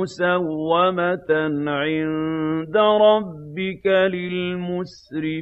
مُّسَوَّمَةً عِندَ رَبِّكَ لِلْمُسْرِفِينَ.